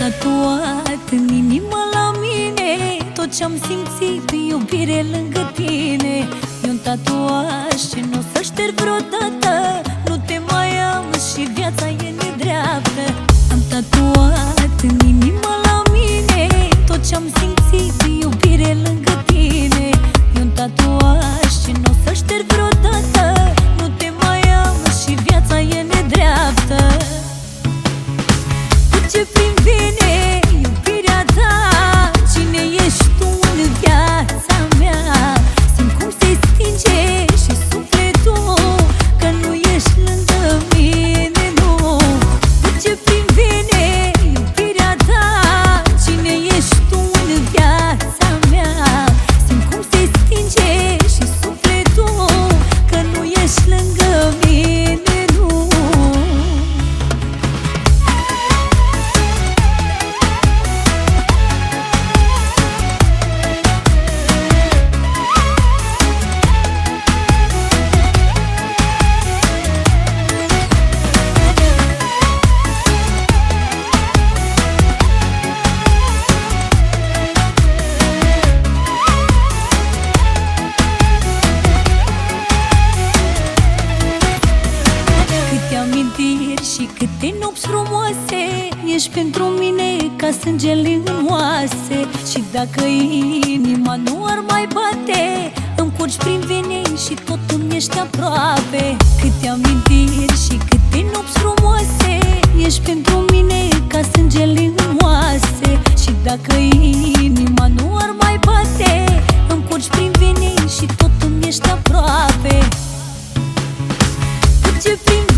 tatuat în inimă la mine. Tot ce-am simțit, iubire lângă tine. E un tatuaj ce nu o să șterg vreodată. Nu te mai am și viața e nedreaptă. Am tatuat în inimă amintiri și câte nopți frumoase. Ești pentru mine ca sângele în oase. Și dacă inima nu ar mai bate Îmi curgi prin vene și tot îmi ești aproape. Câte amintiri și câte nopți frumoase. Ești pentru mine ca sângele în oase. Și dacă inima nu ar mai bate Îmi curgi prin vene și tot îmi ești aproape. Ce prin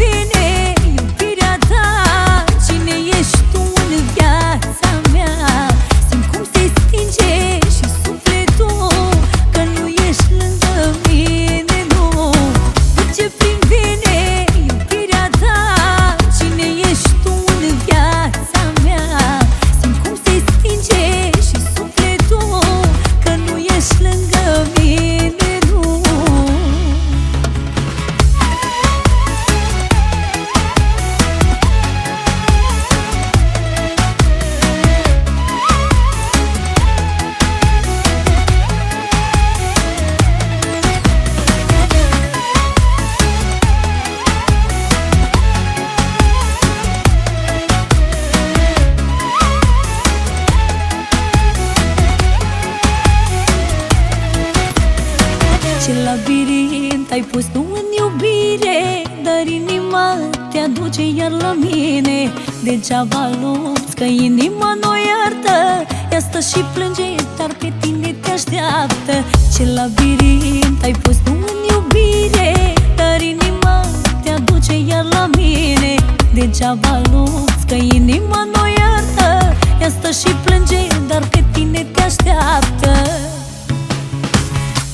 Ce labirint ai pus tu în iubire Dar inima te aduce iar la mine. Degeaba lupți că inima nu iartă Ea stă și plânge, dar pe tine te așteaptă. Ce labirint ai pus tu în iubire Dar inima te aduce iar la mine. Degeaba lupți că inima nu iartă Ea stă și plânge, dar pe tine te așteaptă.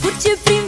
Orice prim